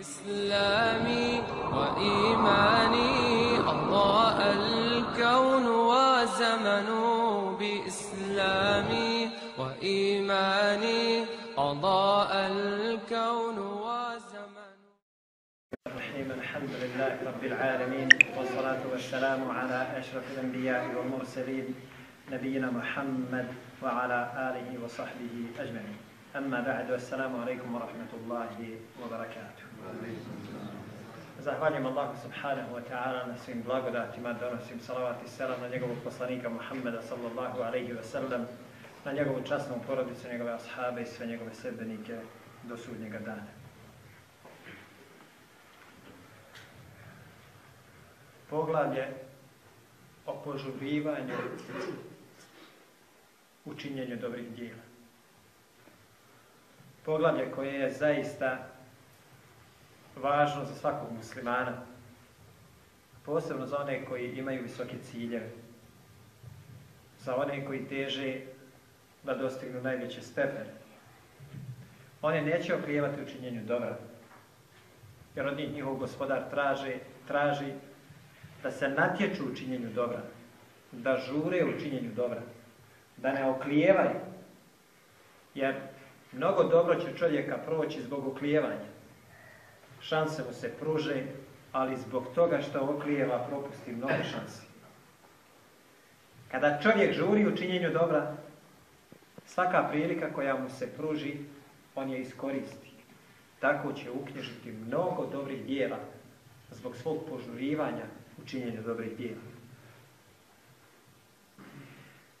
إسلامي وإيماني أضاء الكون وزمن بإسلامي وإيماني أضاء الكون وزمن الرحيم الحمد لله رب العالمين والصلاة والسلام على أشرف الأنبياء والمرسلين نبينا محمد وعلى آله وصحبه أجمعين. أما بعد والسلام عليكم ورحمة الله وبركاته. Zahvaljujem Allahu subhanahu wa ta'ala na svim blagodatima, donosim salavat i selam na njegovog poslanika Muhammeda sallallahu alaihi wa sallam, na njegovu časnu porodicu, njegove ashabe i sve njegove sedbenike do sudnjega dana. Poglavlje o požurivanju u činjenju dobrih dijela. Poglavlje koje je zaista važno za svakog muslimana, posebno za one koji imaju visoke ciljeve, za one koji teže da dostignu najveće stepene. One neće oklijevati u činjenju dobra, jer od njih njihov gospodar traži, traži da se natječu u činjenju dobra, da žure u činjenju dobra, da ne oklijevaju, jer mnogo dobro će čovjeka proći zbog oklijevanja. Šanse mu se pruže, ali zbog toga što oklijeva propusti mnogo šansi. Kada čovjek žuri u činjenju dobra, svaka prilika koja mu se pruži, on je iskoristi. Tako će uknjižiti mnogo dobrih dijela zbog svog požurivanja u činjenju dobrih dijela.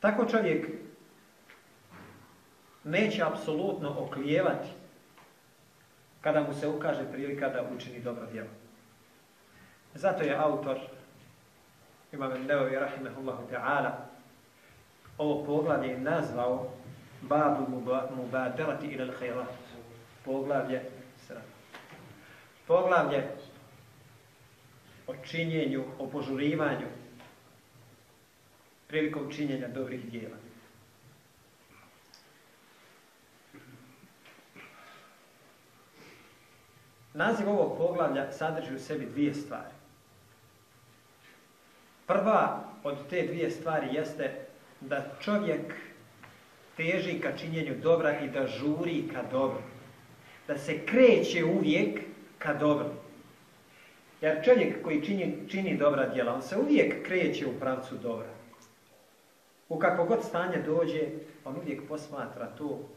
Tako čovjek neće apsolutno oklijevati kada mu se ukaže prilika da učini dobro djelo. Zato je autor Imam Neovi Rahimahullahu Ta'ala ovo poglavlje nazvao Babu mubadarati ilal khairat. Poglavlje Poglavlje o činjenju, o požurivanju prilikom činjenja dobrih dijela. Naziv ovog poglavlja sadrži u sebi dvije stvari. Prva od te dvije stvari jeste da čovjek teži ka činjenju dobra i da žuri ka dobru. Da se kreće uvijek ka dobru. Jer čovjek koji čini, čini dobra djela, on se uvijek kreće u pravcu dobra. U kakvo god stanje dođe, on uvijek posmatra to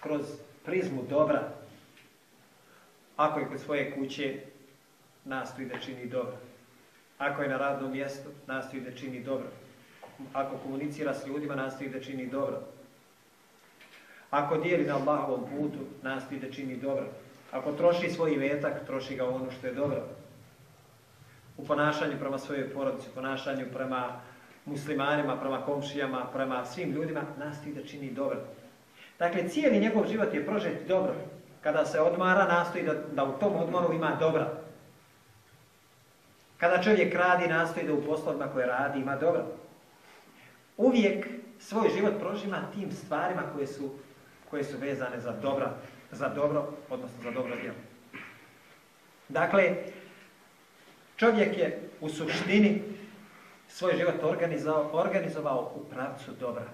kroz prizmu dobra. Ako je kod svoje kuće, nastoji da čini dobro. Ako je na radnom mjestu, nastoji da čini dobro. Ako komunicira s ljudima, nastoji da čini dobro. Ako dijeli na Allahovom putu, nastoji da čini dobro. Ako troši svoj vetak, troši ga ono što je dobro. U ponašanju prema svojoj porodici, u ponašanju prema muslimanima, prema komšijama, prema svim ljudima, nastoji da čini dobro. Dakle, cijeli njegov život je prožet dobro. Kada se odmara, nastoji da, da u tom odmoru ima dobra. Kada čovjek radi, nastoji da u poslovima koje radi ima dobro. Uvijek svoj život prožima tim stvarima koje su, koje su vezane za dobra, za dobro, odnosno za dobro djelo. Dakle, čovjek je u suštini svoj život organizovao, organizovao u pravcu dobra.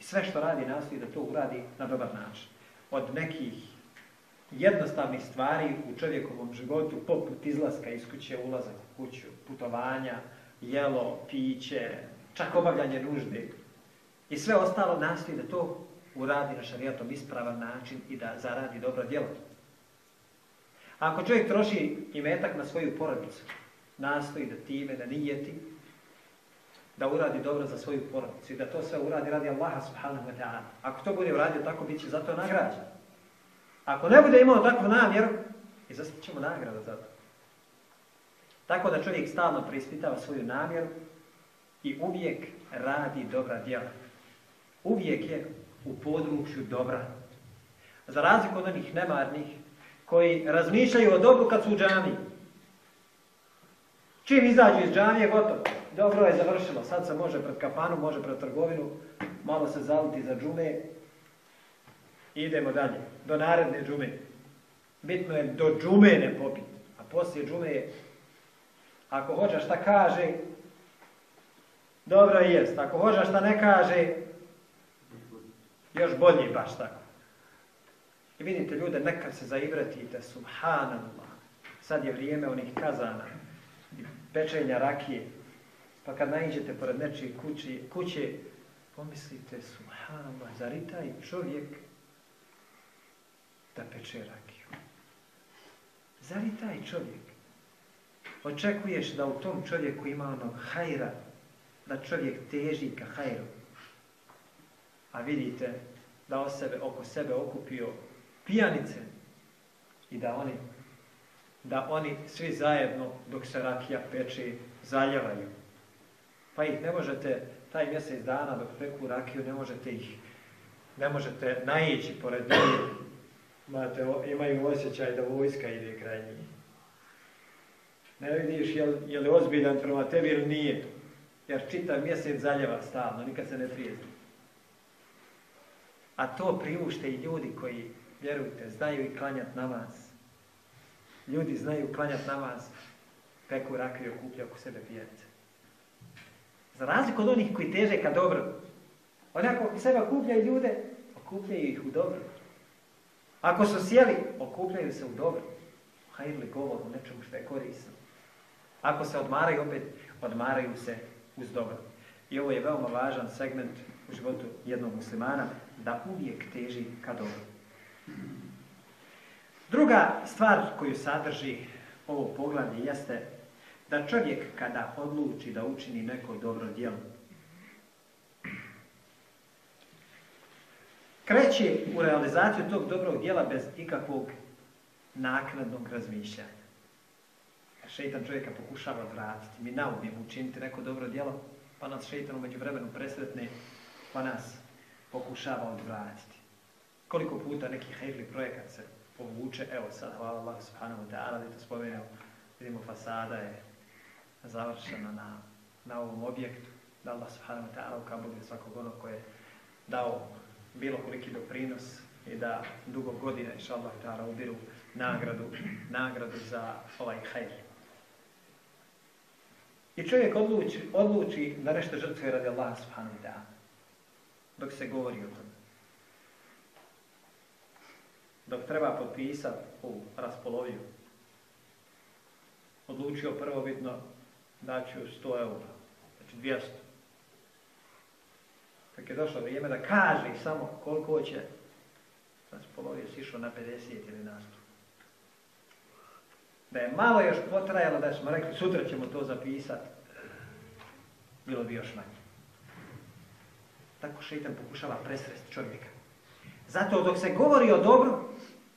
I sve što radi nastoji da to uradi na dobar način. Od nekih jednostavnih stvari u čovjekovom životu, poput izlaska iz kuće, ulazak u kuću, putovanja, jelo, piće, čak obavljanje nužde. I sve ostalo nastoji da to uradi na šarijatom ispravan način i da zaradi dobro djelo. Ako čovjek troši imetak na svoju porodicu, nastoji da time, da nijeti, da uradi dobro za svoju porodicu i da to sve uradi radi Allaha subhanahu wa ta'ala. Ako to bude uradio tako, bit će za to nagrađen. Ako ne bude imao takvu namjeru, izostit ćemo nagradu za to. Tako da čovjek stalno preispitava svoju namjeru i uvijek radi dobra djela. Uvijek je u području dobra. Za razliku od onih nemarnih koji razmišljaju o dobru kad su u džami. Čim izađu iz džamije, gotovo. Dobro je završilo. Sad se može pred kafanu, može pred trgovinu, malo se zaluti za džume idemo dalje. Do naredne džume. Bitno je do džume ne popiti. A poslije džume, ako hođa šta kaže, dobro jest. Ako hođa šta ne kaže, još bolje baš tako. I vidite ljude, nekad se zaivratite, subhanallah. Sad je vrijeme onih kazana pečenja rakije. Pa kad naiđete pored nečije kuće pomislite, subhanallah, zar i taj čovjek da peče rakiju? Zar i taj čovjek? Očekuješ da u tom čovjeku ima ono hajra, da čovjek teži ka hajru. A vidite da o sebe, oko sebe okupio pijanice i da oni, da oni svi zajedno dok se rakija peče zaljevaju. Pa ih ne možete taj mjesec dana dok peku rakiju ne možete ih ne možete naići pored njih. Imate, imaju osjećaj da vojska ide kraj njih. Ne vidiš je li, je li ozbiljan prema tebi ili nije. Jer čitav mjesec zaljeva stalno, nikad se ne trijezi. A to priušte i ljudi koji, vjerujte, znaju i klanjat namaz. Ljudi znaju klanjat namaz, peku rakiju, okuplja oko sebe pijanice. Za razliku od onih koji teže ka dobro. Onako sebe ljude, okupljaju ih u dobro. Ako su sjeli, okupljaju se u dobro. Hajli govor u nečemu što je korisno. Ako se odmaraju, opet odmaraju se uz dobro. I ovo je veoma važan segment u životu jednog muslimana, da uvijek teži ka dobro. Druga stvar koju sadrži ovo poglavlje jeste da čovjek kada odluči da učini neko dobro djelo, kreće u realizaciju tog dobrog djela bez ikakvog naknadnog razmišljanja. Šeitan čovjeka pokušava odvratiti. Mi naumijemo učiniti neko dobro djelo, pa nas šeitan umeđu vremenu presretne, pa nas pokušava odvratiti. Koliko puta neki hejli projekat se povuče, evo sad, hvala Allah subhanahu ta'ala, da to spomenuo, vidimo fasada je završena na, na ovom objektu, da Allah subhanahu ta'ala ukabuli svakog onog koje je dao bilo koliki doprinos i da dugo godina, inša Allah ta'ala, ubiru nagradu, nagradu za ovaj hajr. I čovjek odluči, odluči da nešto žrtve radi Allah subhanahu wa. Dok se govori o tome. Dok treba potpisati u raspoloviju. Odlučio prvobitno da ću 100 eura. Znači 200. Kad je došlo vrijeme da kaže samo koliko će, raspolovio si išao na 50 ili na 100. Da je malo još potrajalo da smo rekli sutra ćemo to zapisati, bilo bi još manje. Tako šeitan pokušava presresti čovjeka. Zato dok se govori o dobru,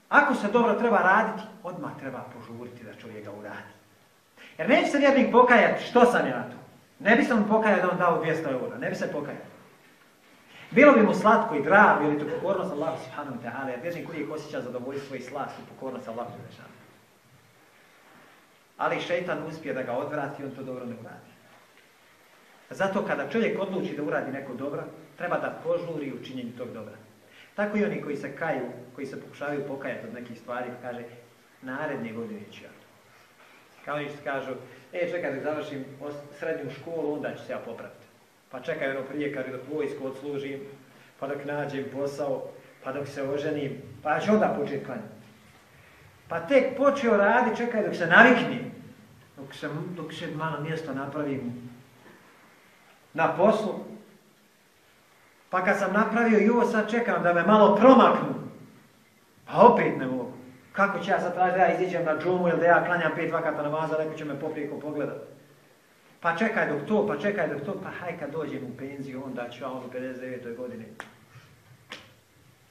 ako se dobro treba raditi, odmah treba požuriti da čovjek ga uradi. Jer neće se vjernik pokajati što sam ja tu. Ne bi se on pokajao da on dao 200 eura, ne bi se pokajao. Bilo bi mu slatko i drago, ili to pokornost Allah subhanahu wa ta'ala, jer vjernik uvijek osjeća zadovoljstvo i slast i pokornost Allah subhanahu. Ali šeitan uspije da ga odvrati, on to dobro ne uradi. Zato kada čovjek odluči da uradi neko dobro, treba da požuri u činjenju tog dobra. Tako i oni koji se kaju, koji se pokušavaju pokajati od nekih stvari, kaže, naredne godine ću ja. Kao oni kažu, e, čekaj da završim srednju školu, onda ću se ja popraviti. Pa čekaj ono prije kad dok vojsku odslužim, pa dok nađem posao, pa dok se oženim, pa ću onda početi. Pa tek počeo radi, čekaj dok se naviknem, dok se, dok se malo mjesto napravim na poslu. Pa kad sam napravio i ovo sad čekam da me malo promaknu, pa opet ne mogu. Kako će ja sad tražiti da ja iziđem na džumu ili da ja klanjam pet vakata namaza, neko će me poprijeko pogledat. Pa čekaj dok to, pa čekaj dok to, pa haj kad dođem u penziju, onda ću ja ono 59. godine.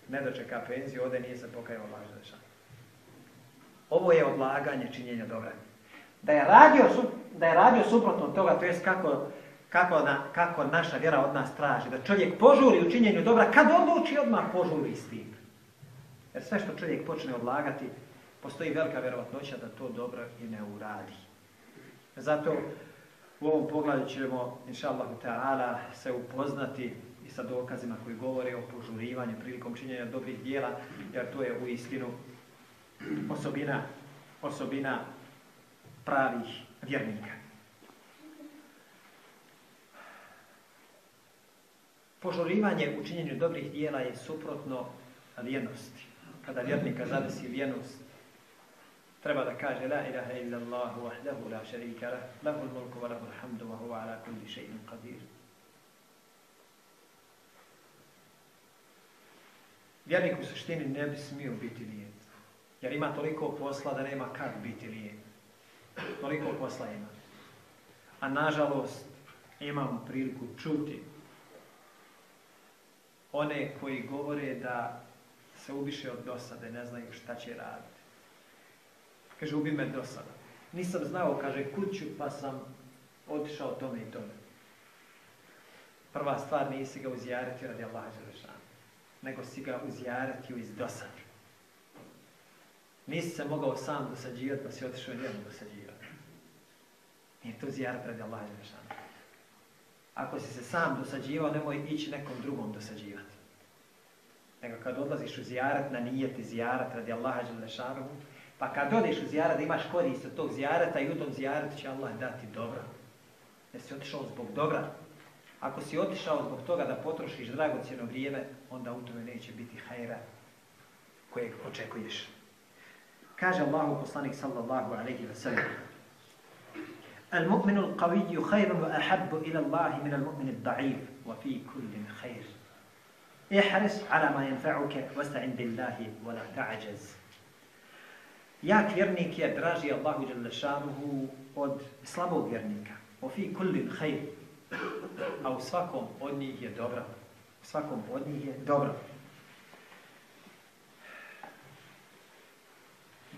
Ne dočeka penziju, ode nije se pokajao dešanje. Ovo je odlaganje činjenja dobra. Da je radio, da je radio suprotno toga, to jest kako, kako, na, kako naša vjera od nas traži, da čovjek požuri u činjenju dobra, kad odluči odmah požuri s tim. Jer sve što čovjek počne odlagati, postoji velika vjerovatnoća da to dobro i ne uradi. Zato u ovom pogledu ćemo, inša Allah, se upoznati i sa dokazima koji govore o požurivanju prilikom činjenja dobrih dijela, jer to je u istinu osobina, osobina pravih vjernika. Požurivanje u činjenju dobrih dijela je suprotno vjernosti. Kada vjernika zadesi vjernost, treba da kaže La ilaha illa Allahu wahdahu la sharika lah, lahul mulku wa lahul hamdu wa huwa ala kulli shay'in qadir. Vjernik u suštini ne bi smio biti lijen. Jer ima toliko posla da nema kak biti lijen. Toliko posla ima. A nažalost imamo priliku čuti one koji govore da se ubiše od dosade, ne znaju šta će raditi. Kaže, ubi me dosada. Nisam znao, kaže, kuću, pa sam otišao tome i tome. Prva stvar, nisi ga uzjariti radi Allaha Đelešana, nego si ga uzjariti iz dosade. Nisi se mogao sam dosađivati, pa si otišao njemu dosađivati. Nije to zijarat radi Allaha Đelešana. Ako si se sam dosađivao, nemoj ići nekom drugom dosađivati. Nego kad odlaziš u zijarat, na nijeti zijarat radi Allaha Đelešanu, pa kad odeš u zijarat da imaš korist od tog zijarata i u tom zijaratu će Allah dati dobro. Jer si otišao zbog dobra. Ako si otišao zbog toga da potrošiš dragocjeno vrijeme, onda u tome neće biti hajra kojeg očekuješ. Kaže Allahu poslanik sallallahu alaihi wa sallam Al-mu'minu al-qaviju hajrun wa ahabbu ila Allahi min al-mu'minu al-da'iv wa fi kullin hajr. Ihris ala ma yanfa'uke wasta'in billahi wa la ta'ajaz. Jak vjernik je draži Allahu Đalešanuhu od slabog vjernika. O fi kullin hajr. A u svakom od njih je dobro. U svakom od njih je dobro.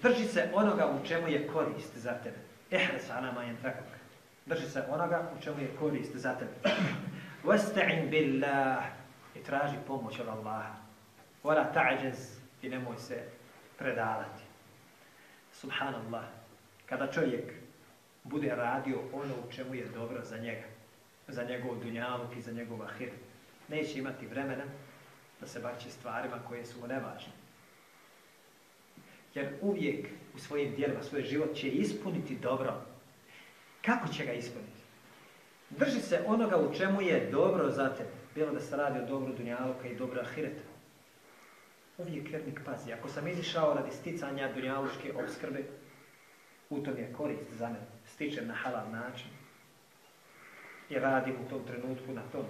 Drži se onoga u čemu je korist za tebe. Ihres ala ma yanfa'uk. Drži se onoga u čemu je korist za tebe. Wasta'in billah i traži pomoć od Allaha. Wala ta'jaz i nemoj se predavati. Subhanallah. Kada čovjek bude radio ono u čemu je dobro za njega, za njegov dunjaluk i za njegov ahir, neće imati vremena da se baći stvarima koje su mu nevažne. Jer uvijek u svojim dijelima, svoj život će ispuniti dobro. Kako će ga ispuniti? Drži se onoga u čemu je dobro za tebe. Bilo da se radi o dobru dunjaluka i dobro ahireta. Uvijek vjernik pazi. Ako sam izišao radi sticanja dunjaluške obskrbe, u tom je korist za mene. Stičem na halal način. I radim u tom trenutku na tom.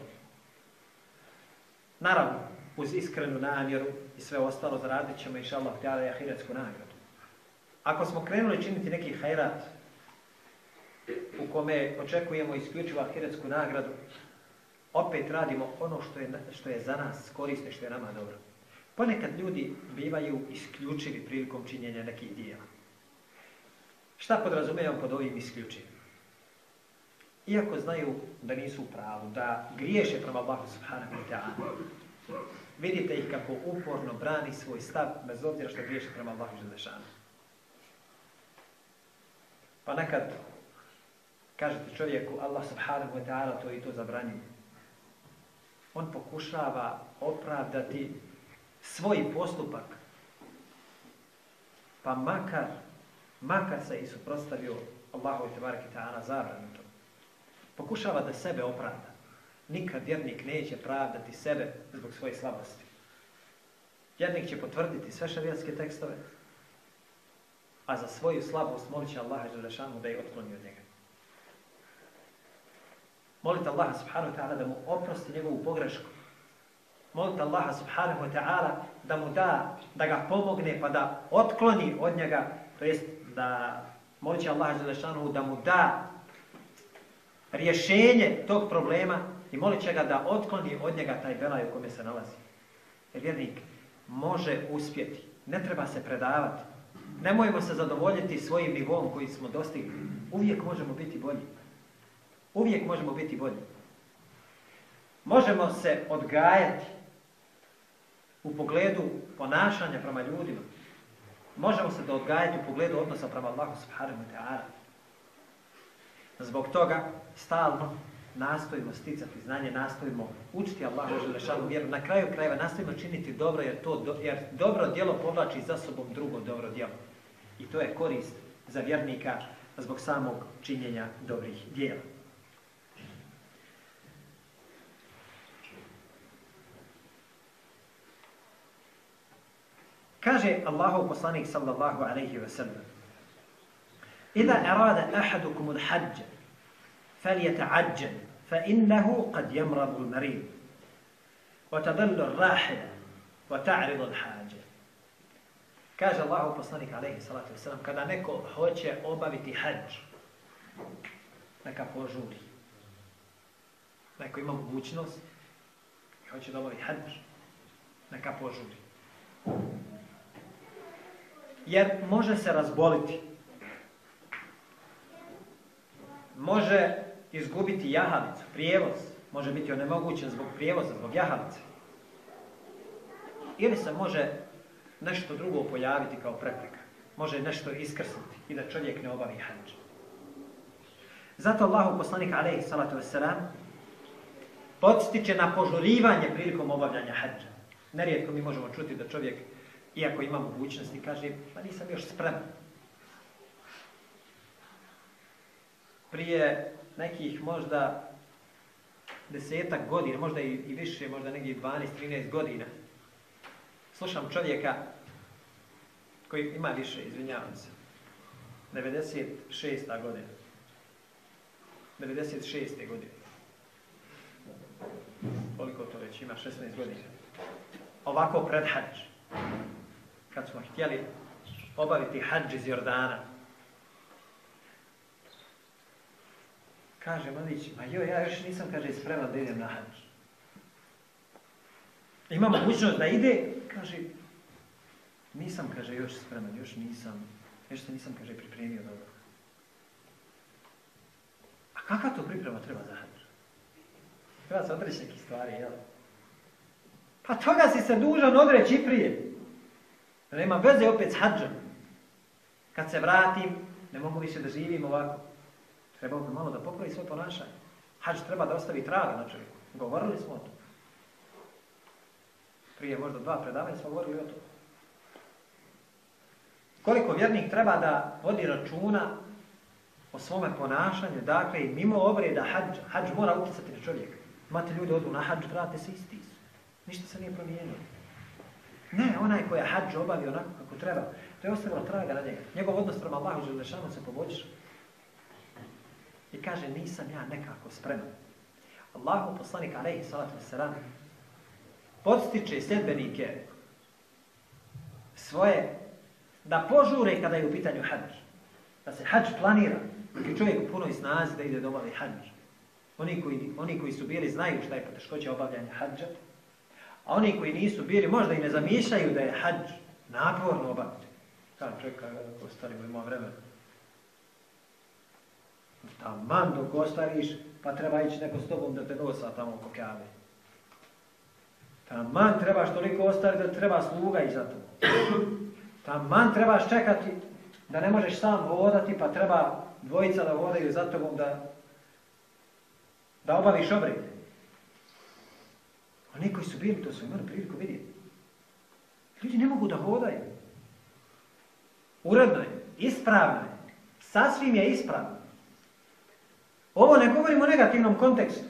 Naravno, uz iskrenu namjeru i sve ostalo zaradit ćemo inša Allah i ahiretsku nagradu. Ako smo krenuli činiti neki hajrat u kome očekujemo isključivo ahiretsku nagradu, opet radimo ono što je, što je za nas korisno što je nama dobro. Ponekad ljudi bivaju isključivi prilikom činjenja nekih dijela. Šta podrazumijem pod ovim isključivim? Iako znaju da nisu u pravu, da griješe prema Allahu subhanahu wa ta'ala, vidite ih kako uporno brani svoj stav, bez obzira što griješe prema Allahu želešanu. Pa nekad kažete čovjeku, Allah subhanahu wa ta'ala to i to zabranio. On pokušava opravdati svoj postupak, pa makar, makar se i suprostavio Allahu i tebareke ta'ala zabranu to. Pokušava da sebe opravda. Nikad vjernik neće pravdati sebe zbog svoje slabosti. Vjernik će potvrditi sve šarijatske tekstove, a za svoju slabost molit će Allaha Đelešanu da je otkloni od njega. Molite Allaha subhanahu ta'ala da mu oprosti njegovu pogrešku. Molite Allaha subhanahu wa ta'ala da mu da, da ga pomogne pa da otkloni od njega, to jest da će Allaha Đelešanu da mu da rješenje tog problema i molit će ga da otkloni od njega taj belaj u kome se nalazi. Jer vjernik može uspjeti. Ne treba se predavati. Nemojmo se zadovoljiti svojim nivom koji smo dostigli. Uvijek možemo biti bolji. Uvijek možemo biti bolji. Možemo se odgajati u pogledu ponašanja prema ljudima. Možemo se da odgajati u pogledu odnosa prema Allahu subhanahu wa ta'ala. Zbog toga stalno nastojimo sticati znanje, nastojimo učiti Allahu Želešanu vjeru, na kraju krajeva nastojimo činiti dobro jer, to, do- jer dobro djelo povlači za sobom drugo dobro djelo. I to je korist za vjernika zbog samog činjenja dobrih djela. Kaže Allahov poslanik sallallahu alaihi wa sallam إذا أراد أحدكم الحج فليتعجل فإنه قد يمرض المريض وتضل الراحلة وتعرض الحاجة Kaže Allahu poslanik alejhi salatu vesselam kada neko hoće obaviti hadž neka požuri. Neko ima mogućnost i hoće da obavi hadž neka požuri. Jer može se razboliti. Može izgubiti jahalicu, prijevoz. Može biti onemogućen zbog prijevoza, zbog jahalice. Ili se može nešto drugo pojaviti kao prepreka. Može nešto iskrsnuti i da čovjek ne obavi hađ. Zato Allahu poslanik alejhi salatu vesselam podstiče na požurivanje prilikom obavljanja hađa. Nerijetko mi možemo čuti da čovjek, iako ima mogućnosti, kaže, pa nisam još spreman. Prije nekih možda desetak godina, možda i, više, možda negdje 12-13 godina, slušam čovjeka koji ima više, izvinjavam se, 96. godina. 96. godine. Koliko to već ima? 16 godina. Ovako pred hađ. Kad smo htjeli obaviti hađ iz Jordana. Kaže mladić, ma joj, ja još nisam, kaže, spreman da idem na hađ. Ima mogućnost da ide, kaže, nisam, kaže, još spreman, još nisam, još se nisam, kaže, pripremio dobro. A kakva to priprema treba za hađ? Treba se odreći nekih stvari, jel? Pa toga si se dužan odreći prije. Da nema veze opet s hađom. Kad se vratim, ne mogu više da živim ovako. Treba bi malo da popravi svoje ponašanje. Hađ treba da ostavi traga na čovjeku. Govorili smo o tom. Prije možda dva predavanja smo govorili o tom. Koliko vjernik treba da vodi računa o svome ponašanju, dakle i mimo obreda hađ, hađ mora utjecati na čovjeka. Imate ljudi odu na hađ, vrate se isti. Ništa se nije promijenilo. Ne, onaj koji je hađ obavio onako kako treba, to je ostavilo traga na njega. Njegov odnos prema Allahu Želešanu se poboljša. I kaže, nisam ja nekako spreman. Allahu poslanik, alaihi salatu wasalam, podstiče sljedbenike svoje da požure kada je u pitanju hađ. Da se hađ planira. Dok je čovjek u punoj snazi da ide da obavi hađ. Oni koji, oni koji su bili znaju šta je poteškoća obavljanja hađa. A oni koji nisu bili možda i ne zamišljaju da je hađ naporno obaviti. Kada čovjek kako starimo ima vremena. Taman dok ostariš, pa treba ići neko s tobom da te nosa tamo oko kjave. Taman trebaš toliko ostati da treba sluga i za to. Taman trebaš čekati da ne možeš sam hodati, pa treba dvojica da hodaju za tobom da, da obaviš obred. Oni koji su bili, to su imali priliku vidjeti. Ljudi ne mogu da hodaju. Uredno je, ispravno je, sasvim je ispravno. Ovo ne govorimo o negativnom kontekstu.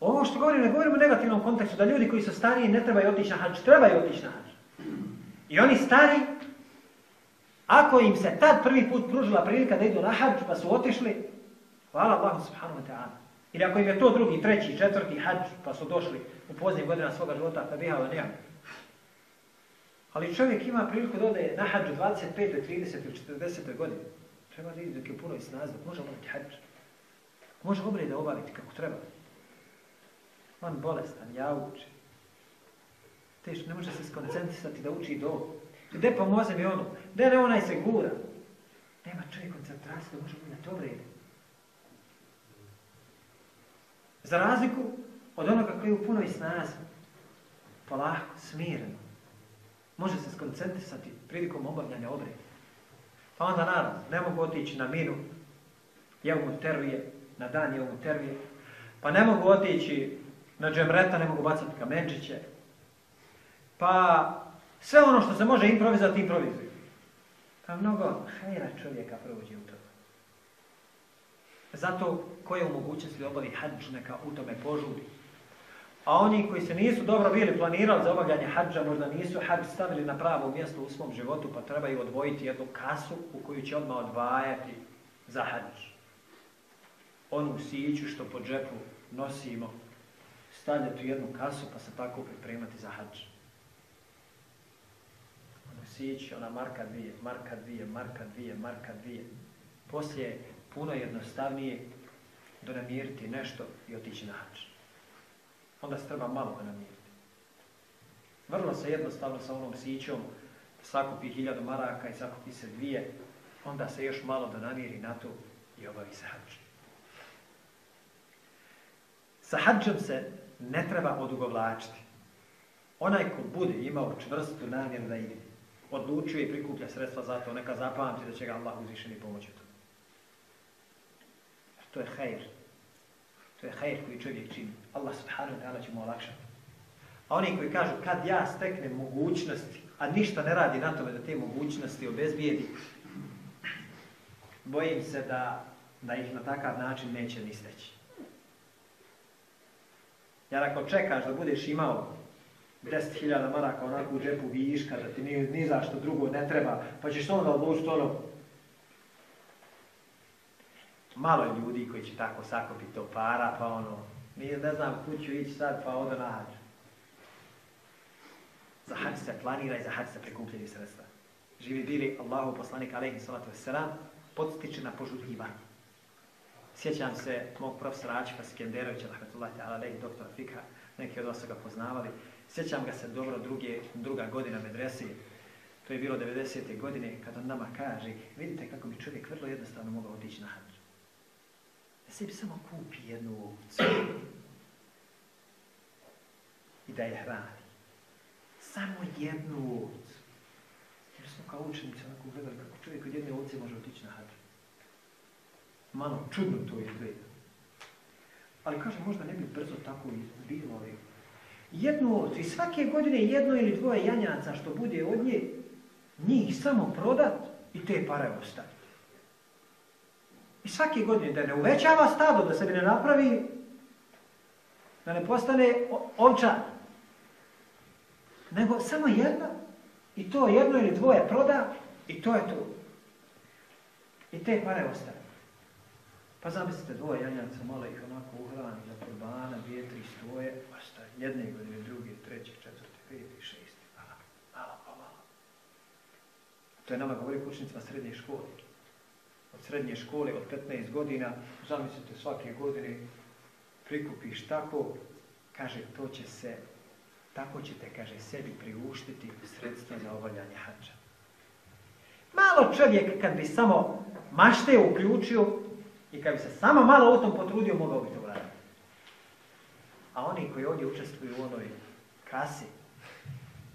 Ovo što govorim, ne govorimo o negativnom kontekstu, da ljudi koji su stariji ne trebaju otići na hađ, trebaju otići na hađ. I oni stari, ako im se tad prvi put pružila prilika da idu na hađ, pa su otišli, hvala Allahu subhanahu wa ta'ala. Ili ako im je to drugi, treći, četvrti hađ, pa su došli u pozdnjih godina svoga života, pa bihao nijak. Ali čovjek ima priliku da ode na hađu 25. 30. ili 40. godine. Treba da ide dok je u punoj snazi, dok može obaviti hađ. Može obrede obaviti kako treba. On bolestan, ja uči. Teško, ne može se skoncentrisati da uči do. Gde pomoze mi ono? Gde ne onaj se gura? Nema čovjek koncentracije da može obavljati obrede. Za razliku od onoga koji je u punoj snazi, polako, smireno, može se skoncentrisati prilikom obavljanja obreda. Pa onda naravno, ne mogu otići na minu, ja mu teruje, na dan je u termije, pa ne mogu otići na džemreta, ne mogu bacati kamenčiće, pa sve ono što se može improvizati, improvizuju. Pa mnogo hajra čovjeka prođe u. Zato ko je u mogućnosti obavi hađ, neka u tome požuri. A oni koji se nisu dobro bili planirali za obavljanje hađa, možda nisu hađ stavili na pravo mjesto u svom životu, pa trebaju odvojiti jednu kasu u koju će odmah odvajati za hađ. Onu siću što po džepu nosimo, stavljati u jednu kasu pa se tako pripremati za hađ. Onu siću, ona marka dvije, marka dvije, marka dvije, marka dvije. Poslije puno jednostavnije donamiriti nešto i otići na hađ. Onda se treba malo donamiriti. Vrlo se jednostavno sa onom sićom sakupi hiljadu maraka i sakupi se dvije, onda se još malo donamiri na to i obavi se hađ. Sa hađom se ne treba odugovlačiti. Onaj ko bude imao čvrstu namjeru da ide, odlučuje i prikuplja sredstva za to, neka zapamti da će ga Allah uzvišeni pomoći to. To je hajr. To je hajr koji čovjek čini. Allah subhanahu wa ta'ala će mu olakšati. A oni koji kažu kad ja steknem mogućnosti, a ništa ne radi na tome da te mogućnosti obezbijedi, bojim se da, da ih na takav način neće ni steći. Jer ako čekaš da budeš imao 10.000 maraka onako u džepu viška, da ti ni, ni zašto drugo ne treba, pa ćeš onda odlučiti ono, malo ljudi koji će tako sakopiti to para, pa ono, nije, ne znam, kuću ići sad, pa onda nađu. Za hađ se planira i za hađ se prikupljeni sredstva. Živi bili Allahu poslanik alaihi salatu wasalam, podstiče na požurivanje. Sjećam se mog profesora Ačifa Skenderovića, rahmetullahi ta'ala, doktora Fikha, neki od vas ga poznavali. Sjećam ga se dobro druge, druga godina medresi, to je bilo 90. godine, kad on nama kaže, vidite kako bi čovjek vrlo jednostavno mogao otići na hađ. Sebi samo kupi jednu ovcu i da je hrani. Samo jednu ovcu. Jer smo kao učenici onako gledali kako čovjek od jedne ovce može otići na hađu. Malo čudno to izgleda. Ali kaže, možda ne bi brzo tako bilo, jednu ovcu i svake godine jedno ili dvoje janjaca što bude od nje, njih samo prodat i te pare ostaviti. I svake godine da ne uvećava stado, da se ne napravi, da ne postane ovčar, nego samo jedna i to jedno ili dvoje proda i to je to. I te pare ostane. Pa zamislite dvoje janjaca, malo ih onako uhrani za kurbana, dvije, tri stoje, ostaje jedne godine, druge, treće, četvrte, pete, šeste, malo, malo, pa malo. To je nama govori kućnicima srednje škole. Od srednje škole, od 15 godina, zamislite svake godine prikupiš tako, kaže, to će se, tako ćete, kaže, sebi priuštiti sredstva za obavljanje hađa. Malo čovjek kad bi samo mašte uključio i kad bi se samo malo u tom potrudio, mogao bi to uraditi. A oni koji ovdje učestvuju u onoj kasi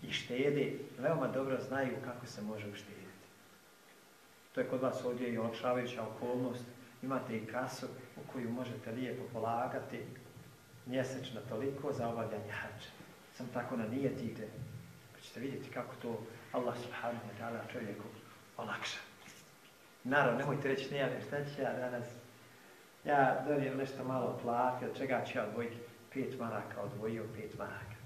i štede, veoma dobro znaju kako se može uštediti. To je kod vas ovdje i olakšavajuća okolnost. Imate i kasu u koju možete lijepo polagati mjesečno toliko za obavljanje hađa. Sam tako na nijetite, pa ćete vidjeti kako to Allah subhanahu wa ta'ala čovjeku olakša. Naravno, nemojte reći, ne javim, šta ću ja danas? Ja dobijem nešto malo plati, od čega ću ja odvojiti pet maraka, odvojio pet maraka.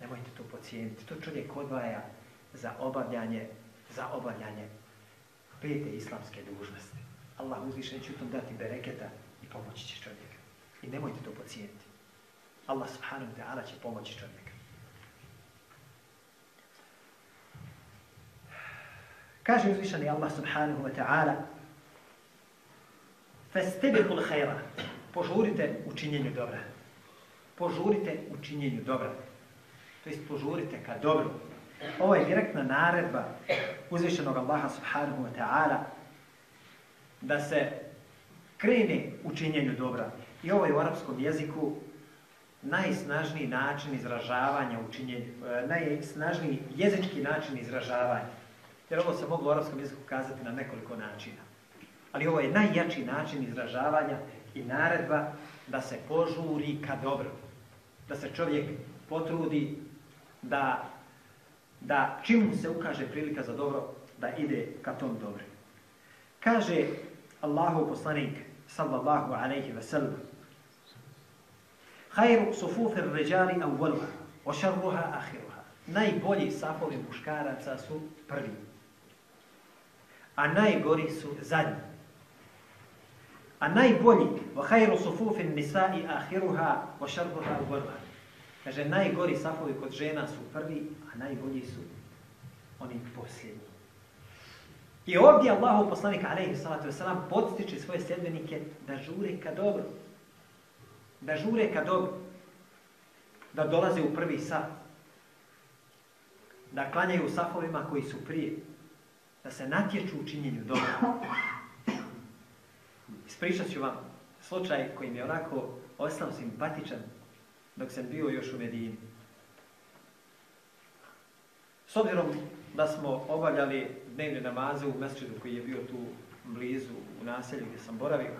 Nemojte to pocijeniti. To čovjek odvaja za obavljanje, za obavljanje pete islamske dužnosti. Allah uzvišen će tom dati bereketa i pomoći će čovjeka. I nemojte to pocijeniti. Allah subhanahu wa ta'ala će pomoći čovjeka. Kaže uzvišeni Allah subhanahu wa ta'ala Fastebikul khayra. Požurite u činjenju dobra. Požurite u činjenju dobra. To jest požurite ka dobru. Ovo je direktna naredba uzvišenog Allaha subhanahu wa ta'ala da se krene u činjenju dobra. I ovo je u arapskom jeziku najsnažniji način izražavanja u e, najsnažniji jezički način izražavanja. Jer ovo se moglo u arapskom jeziku kazati na nekoliko načina. Ali ovo je najjači način izražavanja i naredba da se požuri ka dobru. Da se čovjek potrudi da, da čim mu se ukaže prilika za dobro, da ide ka tom dobru. Kaže Allahu poslanik sallallahu alaihi ve sellem Hajru sufufi ređali awwaluha, wa šarruha ahiruha. Najbolji safovi muškaraca su prvi, a najgori su zadnji. A najbolji, wa hajru sufufi nisai ahiruha, wa šarruha awwaluha. Kaže, najgori safovi kod žena su prvi, a najbolji su oni posljednji. I ovdje Allahu poslanik alejhi salatu vesselam podstiče svoje sljedbenike da žure ka dobru. Da žure ka dobru. Da dolaze u prvi sat. Da klanjaju safovima koji su prije. Da se natječu u činjenju dobra. Ispričat ću vam slučaj koji mi je onako ostao simpatičan dok sam bio još u Medini. S obzirom da smo obavljali dnevne namaze u mesčidu koji je bio tu blizu u naselju gdje sam boravio.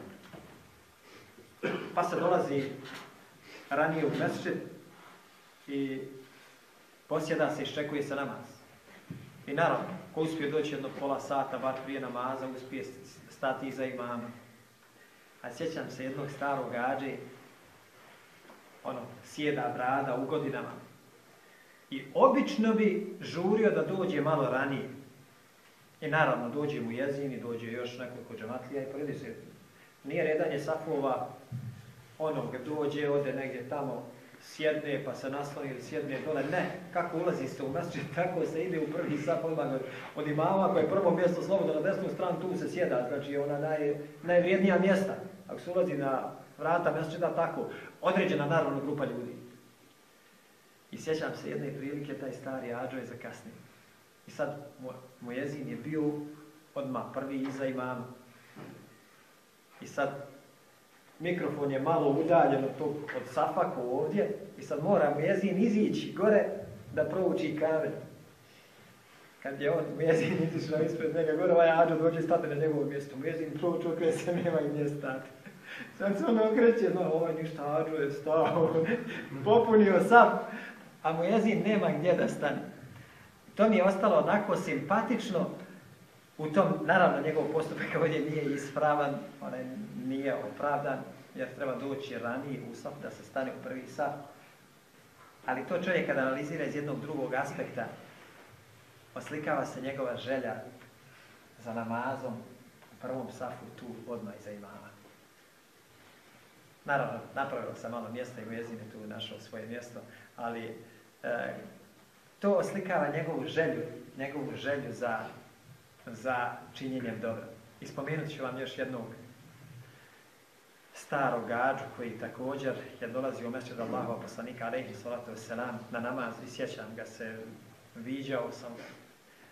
Pa se dolazi ranije u mesčid i posjeda se i iščekuje se namaz. I naravno, ko uspije doći jedno pola sata, bar prije namaza, uspije stati iza imama. A sjećam se jednog starog gađe, ono, sjeda brada u godinama. I obično bi žurio da dođe malo ranije. I naravno, dođe mu jezin i dođe još nekoliko džamatlija i poredi se. Nije redanje safova ono gdje dođe, ode negdje tamo, sjedne pa se nasloni ili sjedne dole. Ne, kako ulazi se u mesčit, tako se ide u prvi saf odmah od imama koje je prvo mjesto slobodno na desnu stranu, tu se sjeda, znači ona naj, najvrijednija mjesta. Ako se ulazi na vrata mesčita, tako, određena naravno grupa ljudi. I sjećam se jedne prilike, taj stari Ađo je zakasnio. I sad moj jezin je bio odmah prvi iza imam. I sad mikrofon je malo udaljen od, tog, od safaku ovdje i sad mora mu jezin izići gore da prouči kamen. Kad je on mjezin izišao ispred njega gore, ovaj Ađo dođe stati na njegovo mjesto. Mjezin prouči okre se nema i gdje stati. Sad se on okreće, no ovaj ništa Ađo je stao, popunio sam, a mu jezin nema gdje da stane. To mi je ostalo onako simpatično u tom, naravno njegov postupak ovdje nije ispravan, onaj nije opravdan, jer treba doći ranije u sat da se stane u prvi sat. Ali to čovjek kada analizira iz jednog drugog aspekta, oslikava se njegova želja za namazom u prvom safu tu odmah iza imama. Naravno, napravilo sam malo mjesta i u jezine tu našao svoje mjesto, ali to oslikava njegovu želju, njegovu želju za, za činjenjem dobra. I spomenut ću vam još jednog starog gađu koji također je dolazio u da Allahova poslanika alaihi salatu wasalam na namaz i sjećam ga se, viđao sam.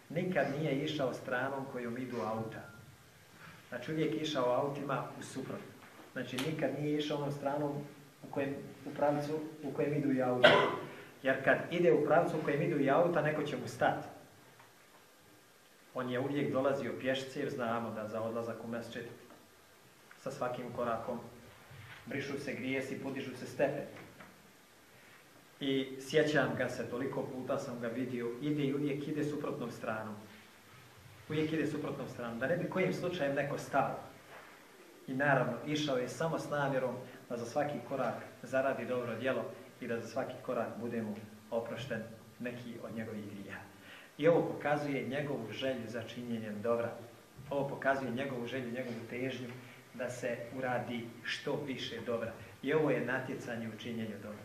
Nikad nije išao stranom kojom idu auta. Znači uvijek išao autima u suprot. Znači nikad nije išao onom stranom u, kojem, u pravcu u kojem idu i auta. Jer kad ide u pravcu kojem idu i auta, neko će mu stati. On je uvijek dolazio pješci, jer znamo da za odlazak u mesčet sa svakim korakom brišu se grijesi, podižu se stepe. I sjećam ga se, toliko puta sam ga vidio, ide i uvijek ide suprotnom stranom. Uvijek ide suprotnom stranom. Da ne bi kojim slučajem neko stao. I naravno, išao je samo s namjerom da za svaki korak zaradi dobro djelo i da za svaki korak bude mu oprošten neki od njegovih grija. I ovo pokazuje njegovu želju za činjenjem dobra. Ovo pokazuje njegovu želju, njegovu težnju da se uradi što više dobra. I ovo je natjecanje u činjenju dobra.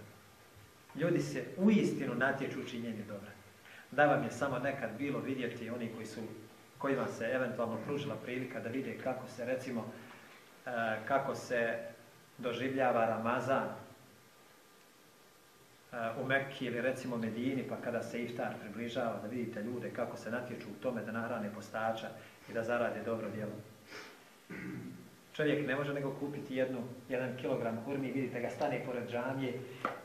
Ljudi se u istinu natječu u činjenju dobra. Da vam je samo nekad bilo vidjeti oni koji su, kojima se eventualno pružila prilika da vide kako se recimo kako se doživljava Ramazan u Mekki ili recimo Medini, pa kada se iftar približava, da vidite ljude kako se natječu u tome da nahrane postača i da zarade dobro djelo. Čovjek ne može nego kupiti jednu, jedan kilogram hurmi, vidite ga stane pored džamije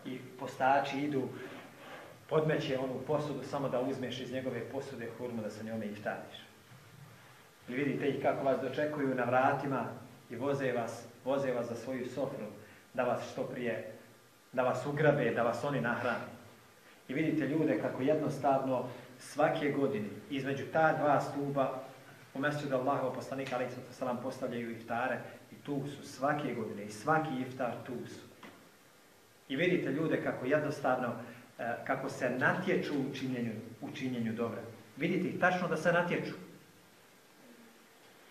i postači idu, podmeće onu posudu samo da uzmeš iz njegove posude hurmu da se njome iftariš. I vidite ih kako vas dočekuju na vratima i voze vas, voze vas za svoju sofru, da vas što prije, da vas ugrabe, da vas oni nahrane. I vidite ljude kako jednostavno svake godine između ta dva stuba u mjestu da Allahov poslanika ali salam postavljaju iftare i tu su svake godine i svaki iftar tu su. I vidite ljude kako jednostavno, e, kako se natječu u činjenju, u činjenju dobra. Vidite ih tačno da se natječu.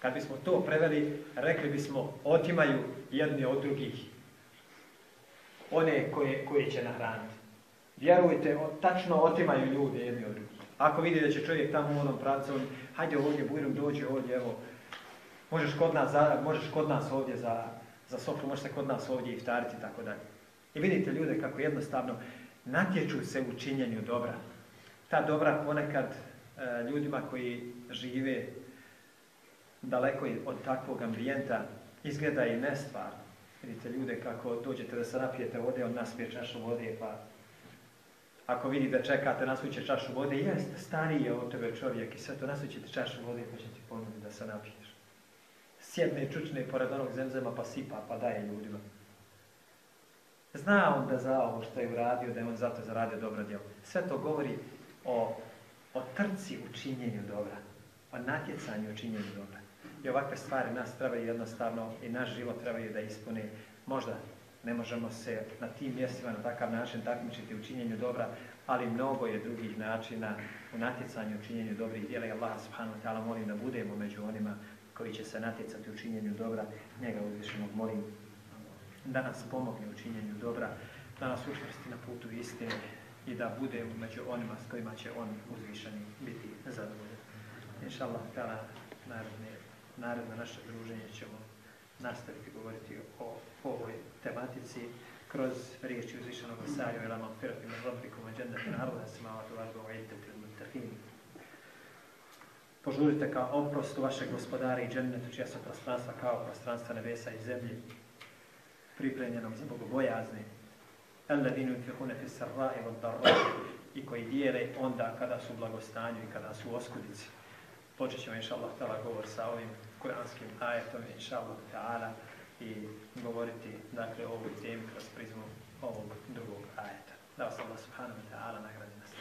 Kad bismo to preveli, rekli bismo otimaju jedni od drugih one koje, koje će nahraniti. Vjerujte, tačno otimaju ljude jedni od drugih. Ako vidi da će čovjek tamo u onom pravcu, on, hajde ovdje, Bujrum, dođi ovdje, evo, možeš kod nas, možeš kod nas ovdje za, za sofru, možeš se kod nas ovdje iftariti i tako dalje. I vidite ljude kako jednostavno natječu se u činjenju dobra. Ta dobra ponekad e, ljudima koji žive daleko od takvog ambijenta izgleda i nestvar. Vidite ljude kako dođete da se napijete vode, on naspije čašu vode, pa ako vidi da čekate, nasviće čašu vode, jeste, stariji je od tebe čovjek i sve to nasvićete čašu vode pa će ti ponuditi da se napiješ. Sjedne i čučne pored onog zemzema pa sipa, pa daje ljudima. Zna on da za ovo što je uradio, da je on zato zaradio dobro djelo. Sve to govori o, o trci u činjenju dobra, o natjecanju u činjenju dobra. I ovakve stvari nas trebaju jednostavno i naš život trebaju da ispuni. Možda ne možemo se na tim mjestima na takav način takmičiti u činjenju dobra, ali mnogo je drugih načina u natjecanju u činjenju dobrih djela i Allah subhanahu wa ta'ala molim da budemo među onima koji će se natjecati u činjenju dobra. Njega uzvišenog molim da nas pomogne u činjenju dobra, da nas učvrsti na putu istine i da budemo među onima s kojima će on uzvišeni biti zadovoljan. Inša Allah, naredne, naredno naše druženje ćemo nastaviti govoriti o ovoj tematici kroz riječi uzvišenog Sariju ilama firati min rabbikum wa jannatin arda samavatu ardu wa iddatil muttaqin. Požurite kao oprostu vašeg gospodara i džennetu čija su prostranstva kao prostranstva nebesa i zemlje pripremljenom za bogobojazni. Alladinu yunfiquna fi sarra'i wad darra'i i koji dijele onda kada su u blagostanju i kada su u oskudici. Počet ćemo, inša Allah, govor sa ovim kuranskim ajetom, inša Allah, i govoriti, dakle, o ovoj temi kroz prizmu ovog drugog ajeta. Da vas Allah subhanahu wa ta'ala nagradi nas.